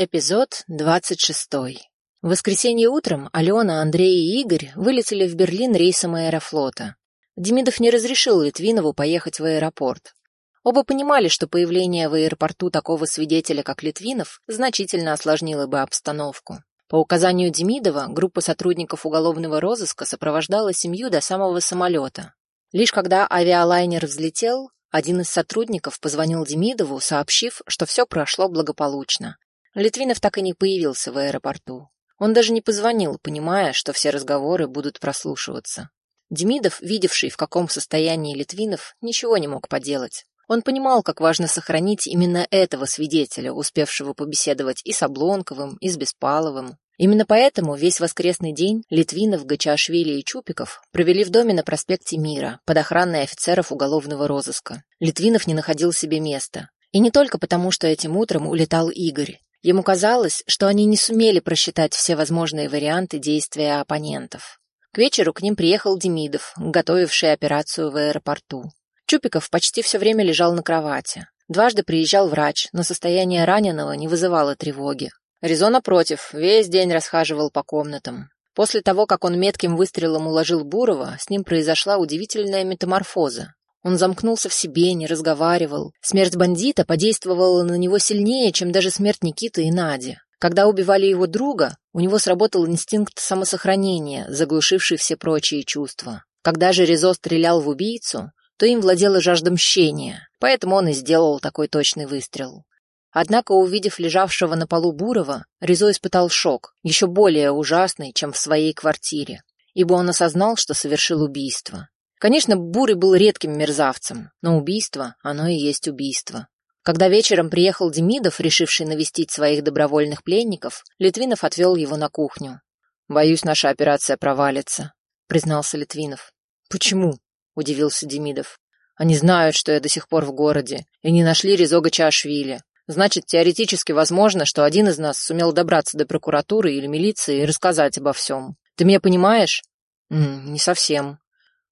Эпизод 26. В воскресенье утром Алена, Андрей и Игорь вылетели в Берлин рейсом аэрофлота. Демидов не разрешил Литвинову поехать в аэропорт. Оба понимали, что появление в аэропорту такого свидетеля, как Литвинов, значительно осложнило бы обстановку. По указанию Демидова, группа сотрудников уголовного розыска сопровождала семью до самого самолета. Лишь когда авиалайнер взлетел, один из сотрудников позвонил Демидову, сообщив, что все прошло благополучно, Литвинов так и не появился в аэропорту. Он даже не позвонил, понимая, что все разговоры будут прослушиваться. Демидов, видевший, в каком состоянии Литвинов, ничего не мог поделать. Он понимал, как важно сохранить именно этого свидетеля, успевшего побеседовать и с Облонковым, и с Беспаловым. Именно поэтому весь воскресный день Литвинов, Гачашвили и Чупиков провели в доме на проспекте Мира под охраной офицеров уголовного розыска. Литвинов не находил себе места. И не только потому, что этим утром улетал Игорь. Ему казалось, что они не сумели просчитать все возможные варианты действия оппонентов. К вечеру к ним приехал Демидов, готовивший операцию в аэропорту. Чупиков почти все время лежал на кровати. Дважды приезжал врач, но состояние раненого не вызывало тревоги. Резон, напротив, весь день расхаживал по комнатам. После того, как он метким выстрелом уложил Бурова, с ним произошла удивительная метаморфоза. Он замкнулся в себе, не разговаривал. Смерть бандита подействовала на него сильнее, чем даже смерть Никиты и Нади. Когда убивали его друга, у него сработал инстинкт самосохранения, заглушивший все прочие чувства. Когда же Резо стрелял в убийцу, то им владела жажда мщения, поэтому он и сделал такой точный выстрел. Однако, увидев лежавшего на полу Бурова, Резо испытал шок, еще более ужасный, чем в своей квартире, ибо он осознал, что совершил убийство. Конечно, Бурый был редким мерзавцем, но убийство, оно и есть убийство. Когда вечером приехал Демидов, решивший навестить своих добровольных пленников, Литвинов отвел его на кухню. «Боюсь, наша операция провалится», — признался Литвинов. «Почему?» — удивился Демидов. «Они знают, что я до сих пор в городе, и не нашли Резога Чаашвили. Значит, теоретически возможно, что один из нас сумел добраться до прокуратуры или милиции и рассказать обо всем. Ты меня понимаешь?» «Не совсем»,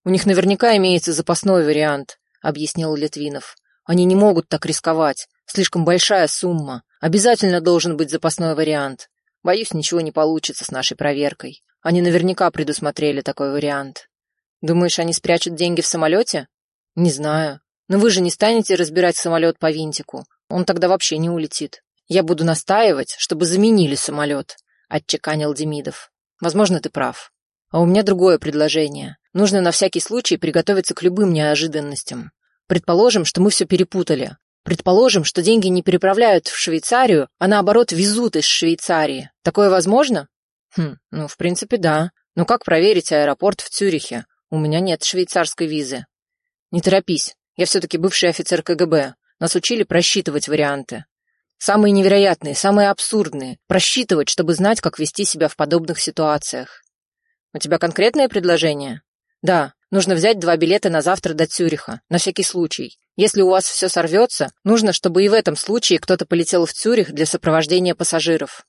«У них наверняка имеется запасной вариант», — объяснил Литвинов. «Они не могут так рисковать. Слишком большая сумма. Обязательно должен быть запасной вариант. Боюсь, ничего не получится с нашей проверкой. Они наверняка предусмотрели такой вариант. Думаешь, они спрячут деньги в самолете? Не знаю. Но вы же не станете разбирать самолет по винтику. Он тогда вообще не улетит. Я буду настаивать, чтобы заменили самолет, отчеканил Демидов. Возможно, ты прав. А у меня другое предложение. Нужно на всякий случай приготовиться к любым неожиданностям. Предположим, что мы все перепутали. Предположим, что деньги не переправляют в Швейцарию, а наоборот везут из Швейцарии. Такое возможно? Хм, ну, в принципе, да. Но как проверить аэропорт в Цюрихе? У меня нет швейцарской визы. Не торопись. Я все-таки бывший офицер КГБ. Нас учили просчитывать варианты. Самые невероятные, самые абсурдные. Просчитывать, чтобы знать, как вести себя в подобных ситуациях. У тебя конкретное предложение? Да, нужно взять два билета на завтра до Цюриха, на всякий случай. Если у вас все сорвется, нужно, чтобы и в этом случае кто-то полетел в Цюрих для сопровождения пассажиров.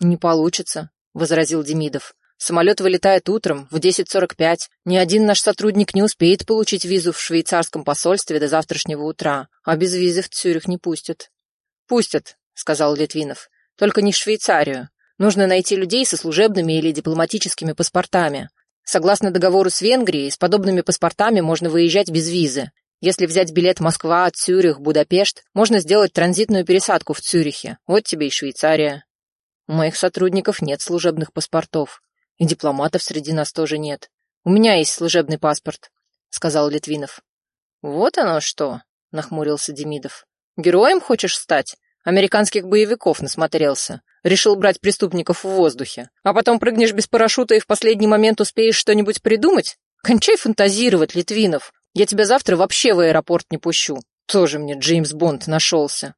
Не получится, возразил Демидов. Самолет вылетает утром в 10.45. Ни один наш сотрудник не успеет получить визу в швейцарском посольстве до завтрашнего утра, а без визы в Цюрих не пустят. Пустят, сказал Литвинов. Только не в Швейцарию. Нужно найти людей со служебными или дипломатическими паспортами. Согласно договору с Венгрией, с подобными паспортами можно выезжать без визы. Если взять билет Москва, Цюрих, Будапешт, можно сделать транзитную пересадку в Цюрихе. Вот тебе и Швейцария. У моих сотрудников нет служебных паспортов. И дипломатов среди нас тоже нет. У меня есть служебный паспорт, сказал Литвинов. Вот оно что, нахмурился Демидов. Героем хочешь стать? Американских боевиков насмотрелся. Решил брать преступников в воздухе. А потом прыгнешь без парашюта и в последний момент успеешь что-нибудь придумать? Кончай фантазировать, Литвинов. Я тебя завтра вообще в аэропорт не пущу. Тоже мне Джеймс Бонд нашелся.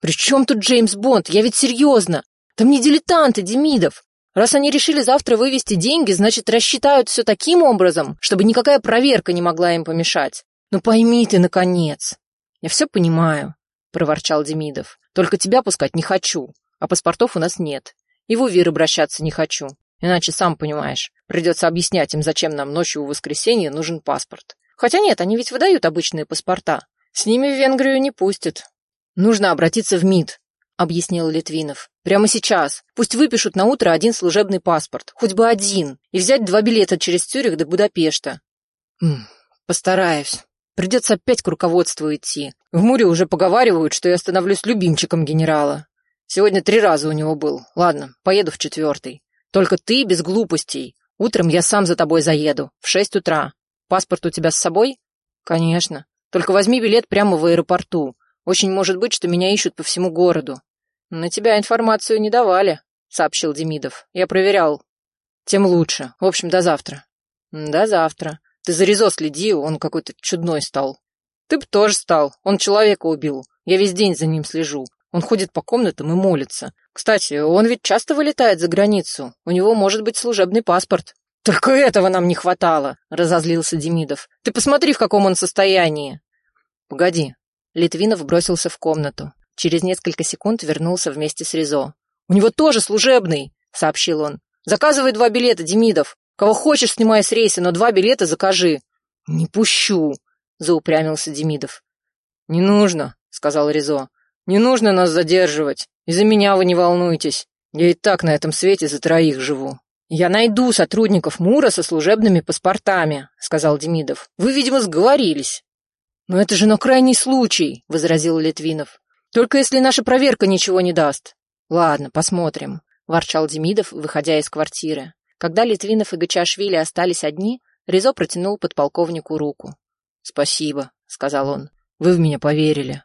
При чем тут Джеймс Бонд? Я ведь серьезно. Там не дилетанты, Демидов. Раз они решили завтра вывести деньги, значит, рассчитают все таким образом, чтобы никакая проверка не могла им помешать. Ну пойми ты, наконец. Я все понимаю, проворчал Демидов. Только тебя пускать не хочу а паспортов у нас нет. И в УВИР обращаться не хочу. Иначе, сам понимаешь, придется объяснять им, зачем нам ночью в воскресенье нужен паспорт. Хотя нет, они ведь выдают обычные паспорта. С ними в Венгрию не пустят. Нужно обратиться в МИД. объяснил Литвинов. «Прямо сейчас. Пусть выпишут на утро один служебный паспорт, хоть бы один, и взять два билета через Цюрих до Будапешта». «М постараюсь. Придется опять к руководству идти. В Муре уже поговаривают, что я становлюсь любимчиком генерала. Сегодня три раза у него был. Ладно, поеду в четвертый. Только ты без глупостей. Утром я сам за тобой заеду. В шесть утра. Паспорт у тебя с собой? Конечно. Только возьми билет прямо в аэропорту. Очень может быть, что меня ищут по всему городу. На тебя информацию не давали, сообщил Демидов. Я проверял. Тем лучше. В общем, до завтра. До завтра. Ты за Резо следи, он какой-то чудной стал. Ты б тоже стал. Он человека убил. Я весь день за ним слежу. Он ходит по комнатам и молится. Кстати, он ведь часто вылетает за границу. У него может быть служебный паспорт. Только этого нам не хватало, разозлился Демидов. Ты посмотри, в каком он состоянии. Погоди. Литвинов бросился в комнату. Через несколько секунд вернулся вместе с Ризо. У него тоже служебный, сообщил он. Заказывай два билета, Демидов. Кого хочешь, снимай с рейса, но два билета закажи. Не пущу, заупрямился Демидов. Не нужно, сказал Ризо. Не нужно нас задерживать. Из-за меня вы не волнуйтесь. Я и так на этом свете за троих живу. Я найду сотрудников МУРа со служебными паспортами, сказал Демидов. Вы, видимо, сговорились. Но это же на крайний случай, возразил Литвинов. Только если наша проверка ничего не даст. Ладно, посмотрим, ворчал Демидов, выходя из квартиры. Когда Литвинов и Гачашвили остались одни, Ризо протянул подполковнику руку. «Спасибо», — сказал он. «Вы в меня поверили».